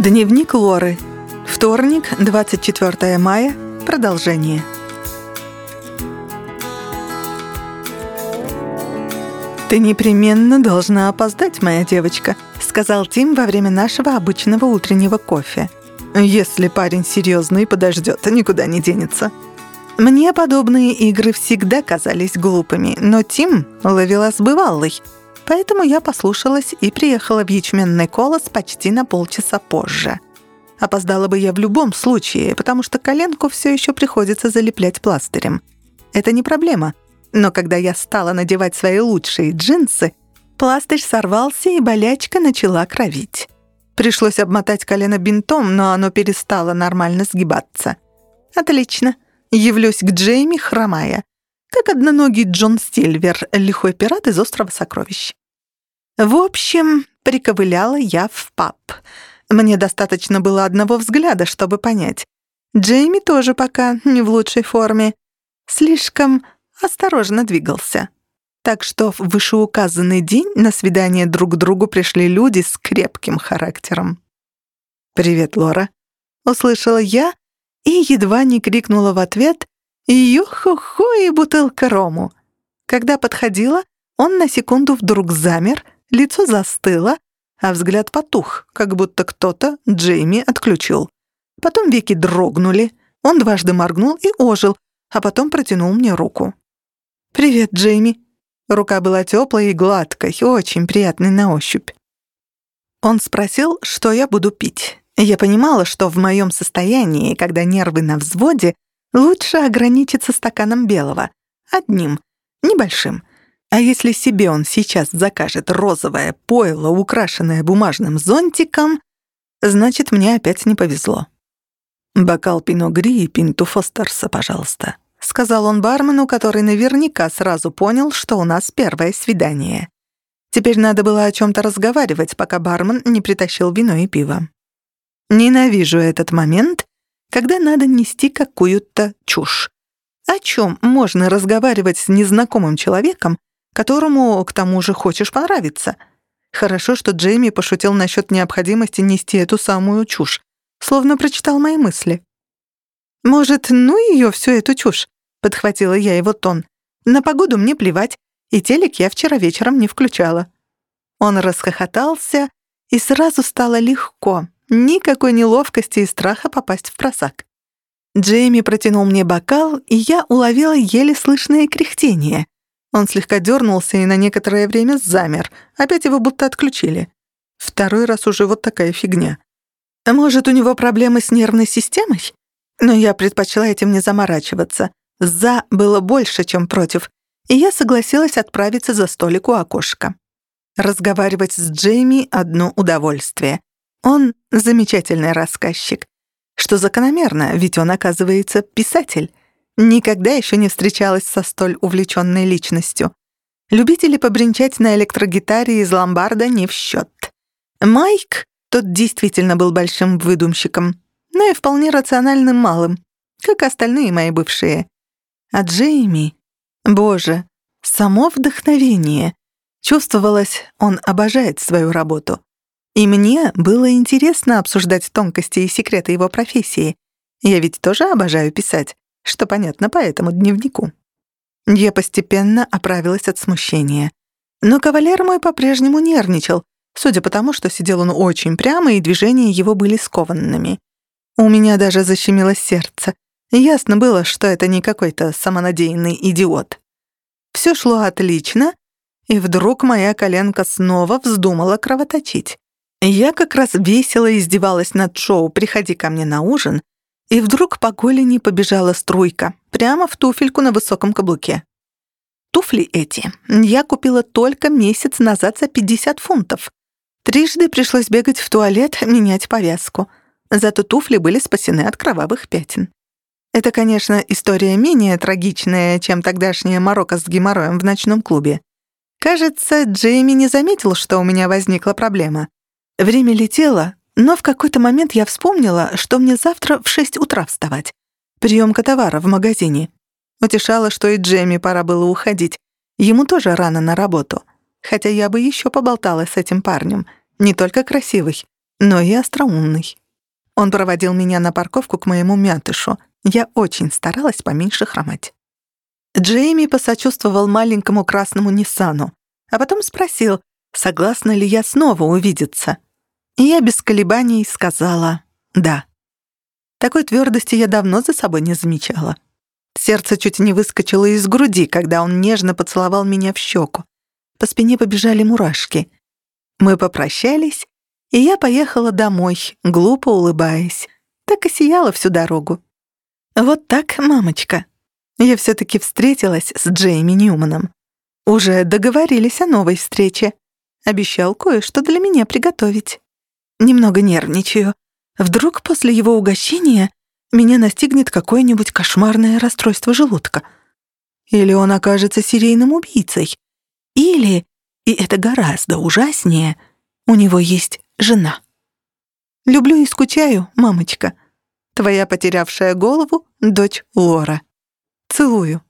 Дневник Лоры. Вторник, 24 мая. Продолжение. «Ты непременно должна опоздать, моя девочка», — сказал Тим во время нашего обычного утреннего кофе. «Если парень серьезный подождет, никуда не денется». Мне подобные игры всегда казались глупыми, но Тим ловила сбывалый — Поэтому я послушалась и приехала в ячменный колос почти на полчаса позже. Опоздала бы я в любом случае, потому что коленку все еще приходится залеплять пластырем. Это не проблема. Но когда я стала надевать свои лучшие джинсы, пластырь сорвался и болячка начала кровить. Пришлось обмотать колено бинтом, но оно перестало нормально сгибаться. Отлично. Явлюсь к Джейми, хромая. Как одноногий Джон Стильвер, лихой пират из острова Сокровищ. В общем, приковыляла я в паб. Мне достаточно было одного взгляда, чтобы понять. Джейми тоже пока не в лучшей форме. Слишком осторожно двигался. Так что в вышеуказанный день на свидание друг к другу пришли люди с крепким характером. «Привет, Лора», — услышала я и едва не крикнула в ответ «Ё-хо-хо и бутылка рому». Когда подходила, он на секунду вдруг замер — Лицо застыло, а взгляд потух, как будто кто-то Джейми отключил. Потом веки дрогнули, он дважды моргнул и ожил, а потом протянул мне руку. «Привет, Джейми». Рука была теплой и гладкой, очень приятной на ощупь. Он спросил, что я буду пить. Я понимала, что в моем состоянии, когда нервы на взводе, лучше ограничиться стаканом белого. Одним, небольшим. А если себе он сейчас закажет розовое пойло, украшенное бумажным зонтиком, значит, мне опять не повезло. «Бокал Пино Гри и Пинту Фостерса, пожалуйста», — сказал он бармену, который наверняка сразу понял, что у нас первое свидание. Теперь надо было о чем-то разговаривать, пока бармен не притащил вино и пиво. Ненавижу этот момент, когда надо нести какую-то чушь. О чем можно разговаривать с незнакомым человеком, которому, к тому же, хочешь понравиться. Хорошо, что Джейми пошутил насчет необходимости нести эту самую чушь, словно прочитал мои мысли. «Может, ну ее всю эту чушь?» — подхватила я его тон. «На погоду мне плевать, и телек я вчера вечером не включала». Он расхохотался, и сразу стало легко, никакой неловкости и страха попасть в просак. Джейми протянул мне бокал, и я уловила еле слышное кряхтение. Он слегка дернулся и на некоторое время замер. Опять его будто отключили. Второй раз уже вот такая фигня. Может, у него проблемы с нервной системой? Но я предпочла этим не заморачиваться. «За» было больше, чем «против», и я согласилась отправиться за столик у окошка. Разговаривать с Джейми — одно удовольствие. Он — замечательный рассказчик. Что закономерно, ведь он, оказывается, писатель. Никогда еще не встречалась со столь увлеченной личностью. Любители побренчать на электрогитаре из ломбарда не в счет. Майк, тот действительно был большим выдумщиком, но и вполне рациональным малым, как остальные мои бывшие. А Джейми, боже, само вдохновение. Чувствовалось, он обожает свою работу. И мне было интересно обсуждать тонкости и секреты его профессии. Я ведь тоже обожаю писать что понятно по этому дневнику. Я постепенно оправилась от смущения. Но кавалер мой по-прежнему нервничал, судя по тому, что сидел он очень прямо, и движения его были скованными. У меня даже защемило сердце. Ясно было, что это не какой-то самонадеянный идиот. Все шло отлично, и вдруг моя коленка снова вздумала кровоточить. Я как раз весело издевалась над шоу «Приходи ко мне на ужин», и вдруг по голени побежала струйка, прямо в туфельку на высоком каблуке. Туфли эти я купила только месяц назад за 50 фунтов. Трижды пришлось бегать в туалет, менять повязку. Зато туфли были спасены от кровавых пятен. Это, конечно, история менее трагичная, чем тогдашняя морока с геморроем в ночном клубе. Кажется, Джейми не заметил, что у меня возникла проблема. Время летело, но в какой-то момент я вспомнила, что мне завтра в шесть утра вставать. Приемка товара в магазине. Утешала, что и Джемми пора было уходить. Ему тоже рано на работу. Хотя я бы еще поболтала с этим парнем. Не только красивый, но и остроумный. Он проводил меня на парковку к моему мятышу. Я очень старалась поменьше хромать. Джейми посочувствовал маленькому красному Ниссану, а потом спросил, согласна ли я снова увидеться. И я без колебаний сказала «да». Такой твердости я давно за собой не замечала. Сердце чуть не выскочило из груди, когда он нежно поцеловал меня в щеку. По спине побежали мурашки. Мы попрощались, и я поехала домой, глупо улыбаясь. Так и сияла всю дорогу. Вот так, мамочка. Я все-таки встретилась с Джейми Ньюманом. Уже договорились о новой встрече. Обещал кое-что для меня приготовить. Немного нервничаю. Вдруг после его угощения меня настигнет какое-нибудь кошмарное расстройство желудка. Или он окажется серийным убийцей. Или, и это гораздо ужаснее, у него есть жена. Люблю и скучаю, мамочка. Твоя потерявшая голову дочь Лора. Целую.